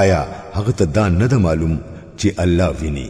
آیا هغه ته دا نه معلوم چې الله ویني